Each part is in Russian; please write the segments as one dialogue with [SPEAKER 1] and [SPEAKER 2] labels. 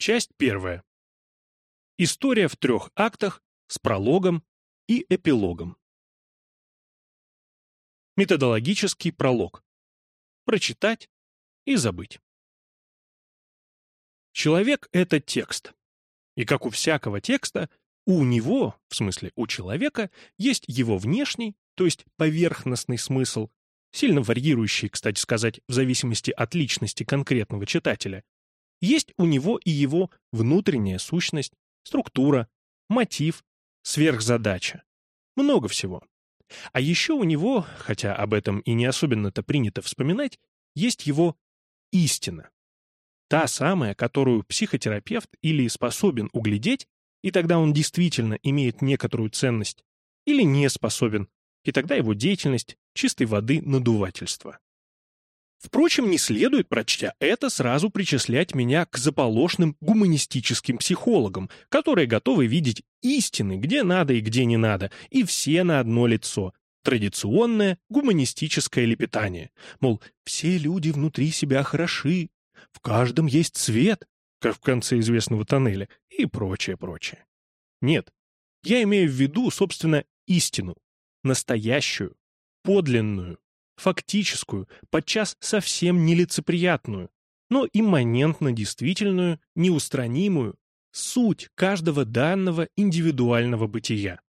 [SPEAKER 1] Часть первая. История в трех актах с прологом и эпилогом. Методологический пролог. Прочитать и забыть. Человек — это текст. И как у всякого текста, у него, в смысле у человека, есть его внешний, то есть поверхностный смысл, сильно варьирующий, кстати сказать, в зависимости от личности конкретного читателя, есть у него и его внутренняя сущность, структура, мотив, сверхзадача. Много всего. А еще у него, хотя об этом и не особенно-то принято вспоминать, есть его истина. Та самая, которую психотерапевт или способен углядеть, и тогда он действительно имеет некоторую ценность, или не способен, и тогда его деятельность чистой воды надувательство. Впрочем, не следует, прочтя это, сразу причислять меня к заполошным гуманистическим психологам, которые готовы видеть истины, где надо и где не надо, и все на одно лицо. Традиционное гуманистическое лепетание. Мол, все люди внутри себя хороши, в каждом есть цвет, как в конце известного тоннеля, и прочее, прочее. Нет, я имею в виду, собственно, истину, настоящую, подлинную, фактическую, подчас совсем нелицеприятную, но имманентно действительную, неустранимую, суть каждого данного индивидуального бытия.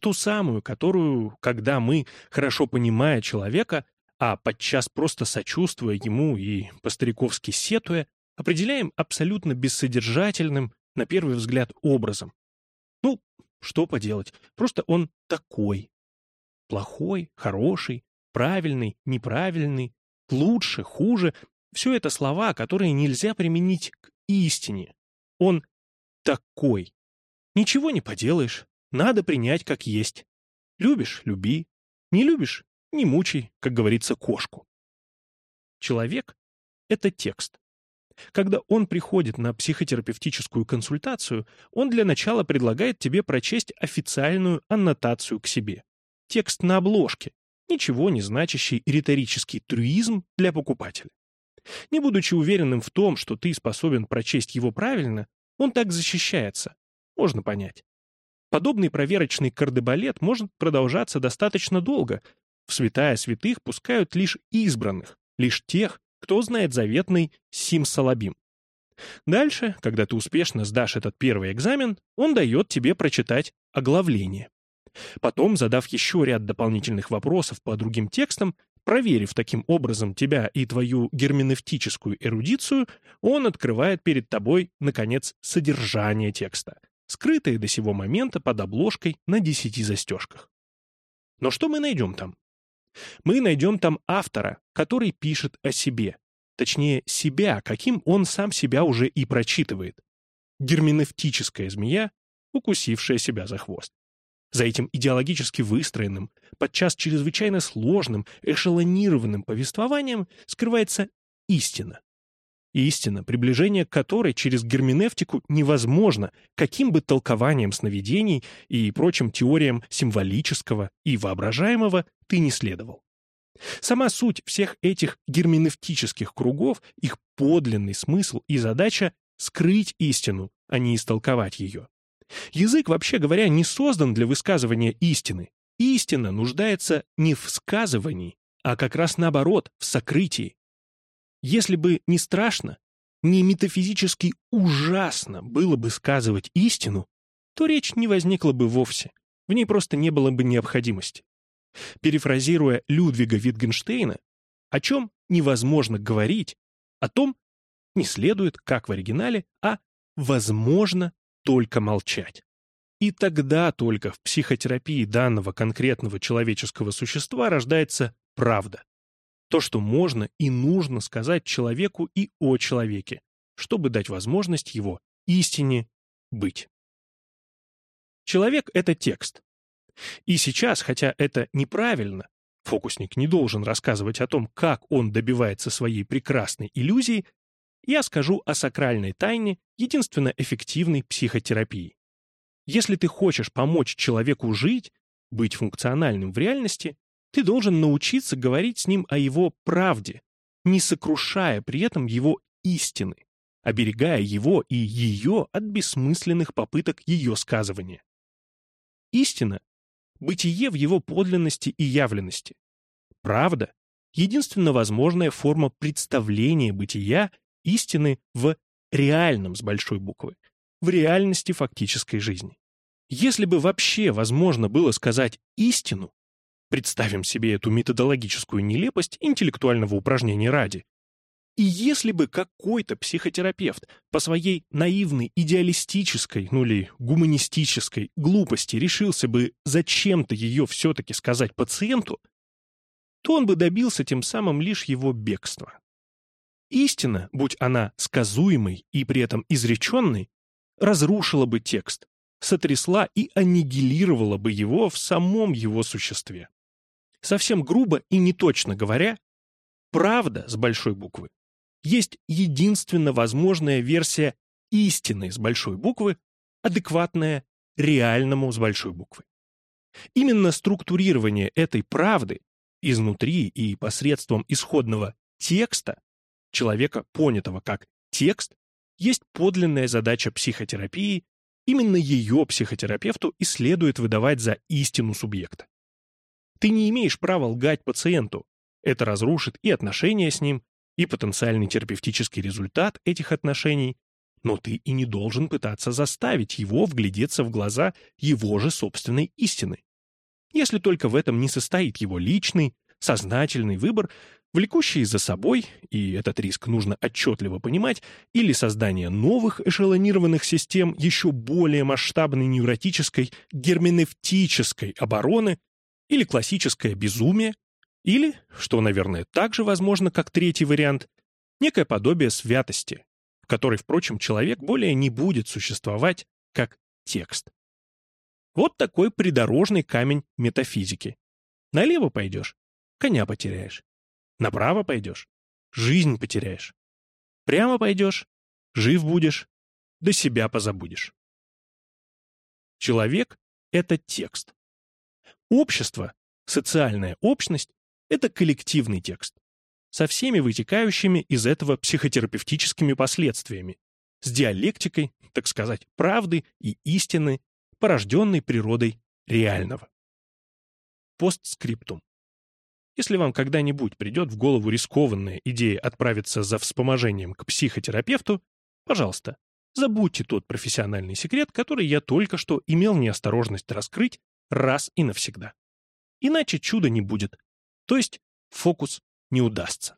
[SPEAKER 1] Ту самую, которую, когда мы, хорошо понимая человека, а подчас просто сочувствуя ему и по-стариковски сетуя, определяем абсолютно бессодержательным, на первый взгляд, образом. Ну, что поделать, просто он такой. Плохой, хороший, правильный, неправильный, лучше, хуже — все это слова, которые нельзя применить к истине. Он такой. Ничего не поделаешь, надо принять как есть. Любишь — люби, не любишь — не мучай, как говорится, кошку. Человек — это текст. Когда он приходит на психотерапевтическую консультацию, он для начала предлагает тебе прочесть официальную аннотацию к себе. Текст на обложке, ничего не значащий риторический трюизм для покупателя. Не будучи уверенным в том, что ты способен прочесть его правильно, он так защищается. Можно понять. Подобный проверочный кардебалет может продолжаться достаточно долго. В святая святых пускают лишь избранных, лишь тех, кто знает заветный симсалабим. Дальше, когда ты успешно сдашь этот первый экзамен, он дает тебе прочитать оглавление. Потом, задав еще ряд дополнительных вопросов по другим текстам, проверив таким образом тебя и твою герменевтическую эрудицию, он открывает перед тобой, наконец, содержание текста, скрытое до сего момента под обложкой на десяти застежках. Но что мы найдем там? Мы найдем там автора, который пишет о себе. Точнее, себя, каким он сам себя уже и прочитывает. Герменевтическая змея, укусившая себя за хвост. За этим идеологически выстроенным, подчас чрезвычайно сложным, эшелонированным повествованием скрывается истина. Истина, приближение которой через герменевтику невозможно, каким бы толкованием сновидений и прочим теориям символического и воображаемого ты не следовал. Сама суть всех этих герменевтических кругов, их подлинный смысл и задача — скрыть истину, а не истолковать ее. Язык, вообще говоря, не создан для высказывания истины. Истина нуждается не в сказывании, а как раз наоборот, в сокрытии. Если бы не страшно, не метафизически ужасно было бы сказывать истину, то речь не возникла бы вовсе, в ней просто не было бы необходимости. Перефразируя Людвига Витгенштейна, о чем невозможно говорить, о том не следует, как в оригинале, а возможно только молчать. И тогда только в психотерапии данного конкретного человеческого существа рождается правда. То, что можно и нужно сказать человеку и о человеке, чтобы дать возможность его истине быть. Человек — это текст. И сейчас, хотя это неправильно, фокусник не должен рассказывать о том, как он добивается своей прекрасной иллюзии, я скажу о сакральной тайне единственно эффективной психотерапии. Если ты хочешь помочь человеку жить, быть функциональным в реальности, ты должен научиться говорить с ним о его правде, не сокрушая при этом его истины. оберегая его и ее от бессмысленных попыток ее сказывания. Истина — бытие в его подлинности и явленности. Правда — единственно возможная форма представления бытия истины в реальном с большой буквы, в реальности фактической жизни. Если бы вообще возможно было сказать истину, представим себе эту методологическую нелепость интеллектуального упражнения ради, и если бы какой-то психотерапевт по своей наивной идеалистической, ну или гуманистической глупости решился бы зачем-то ее все-таки сказать пациенту, то он бы добился тем самым лишь его бегства. Истина, будь она сказуемой и при этом изреченной, разрушила бы текст, сотрясла и аннигилировала бы его в самом его существе. Совсем грубо и неточно говоря, правда с большой буквы есть единственно возможная версия истины с большой буквы, адекватная реальному с большой буквы. Именно структурирование этой правды изнутри и посредством исходного текста, человека, понятого как текст, есть подлинная задача психотерапии, именно ее психотерапевту и следует выдавать за истину субъекта. Ты не имеешь права лгать пациенту, это разрушит и отношения с ним, и потенциальный терапевтический результат этих отношений, но ты и не должен пытаться заставить его вглядеться в глаза его же собственной истины. Если только в этом не состоит его личный, сознательный выбор, влекущий за собой, и этот риск нужно отчетливо понимать, или создание новых эшелонированных систем еще более масштабной невротической герменевтической обороны, или классическое безумие, или, что, наверное, также возможно, как третий вариант, некое подобие святости, в которой, впрочем, человек более не будет существовать как текст. Вот такой придорожный камень метафизики. Налево пойдешь — коня потеряешь. Направо пойдешь — жизнь потеряешь. Прямо пойдешь — жив будешь, до себя позабудешь. Человек — это текст. Общество, социальная общность это коллективный текст, со всеми вытекающими из этого психотерапевтическими последствиями, с диалектикой, так сказать, правды и истины, порожденной природой реального. Постскриптум. Если вам когда-нибудь придет в голову рискованная идея отправиться за вспоможением к психотерапевту, пожалуйста, забудьте тот профессиональный секрет, который я только что имел неосторожность раскрыть раз и навсегда. Иначе чуда не будет, то есть фокус не удастся.